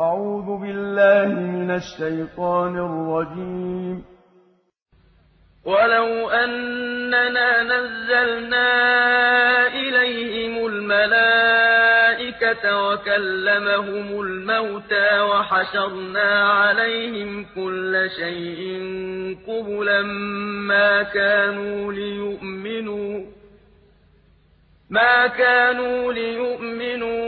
أعوذ بالله من الشيطان الرجيم. ولو أننا نزلنا إليهم الملائكة وكلمهم الموتى وحشرنا عليهم كل شيء قبلا ما كانوا ليؤمنوا ما كانوا ليؤمنوا